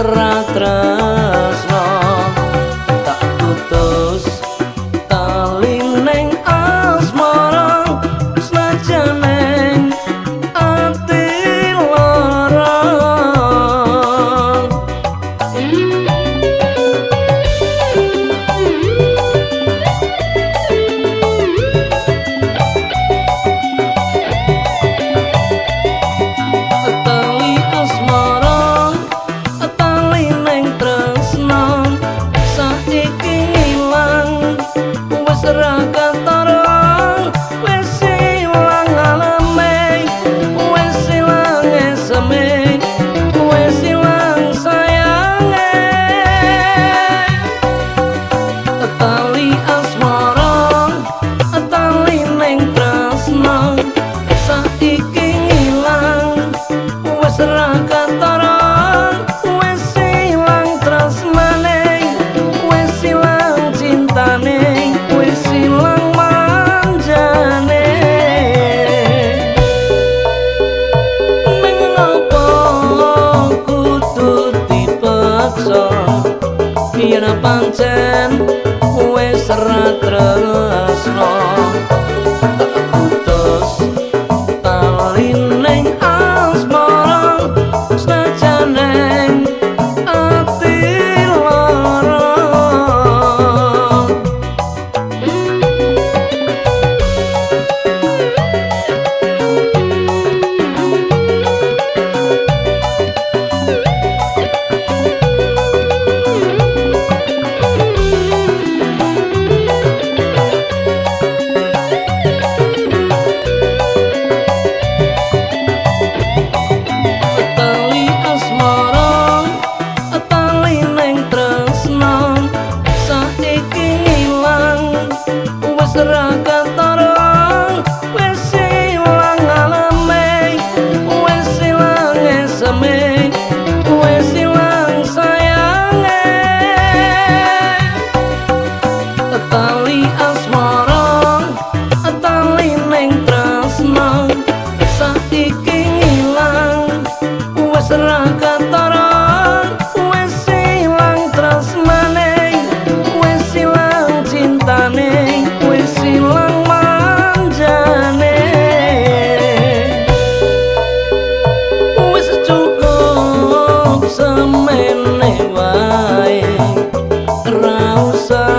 serat tresno tak putus tali neng asmara senajan yen pancen wis serat tresno house.